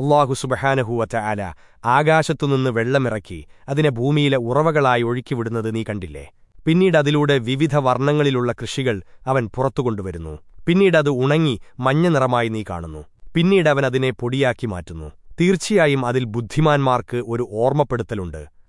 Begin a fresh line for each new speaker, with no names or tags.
അള്ളാഹു സുബഹാനഹൂവറ്റ ആല ആകാശത്തുനിന്ന് വെള്ളമിറക്കി അതിനെ ഭൂമിയിലെ ഉറവകളായി ഒഴുക്കിവിടുന്നത് നീ കണ്ടില്ലേ? പിന്നീട് അതിലൂടെ വിവിധ വർണങ്ങളിലുള്ള കൃഷികൾ അവൻ പുറത്തുകൊണ്ടുവരുന്നു. അത് ഉണങ്ങി മഞ്ഞ നിറമായി നീ കാണുന്നു. പിന്നീട് അവൻ അതിനെ പൊടിയാക്കി മാറ്റുന്നു. തീർച്ചയായും അതിൽ ബുദ്ധിമാന്മാർക്ക് ഒരു ഓർമ്മപ്പെടുത്തലുണ്ട്.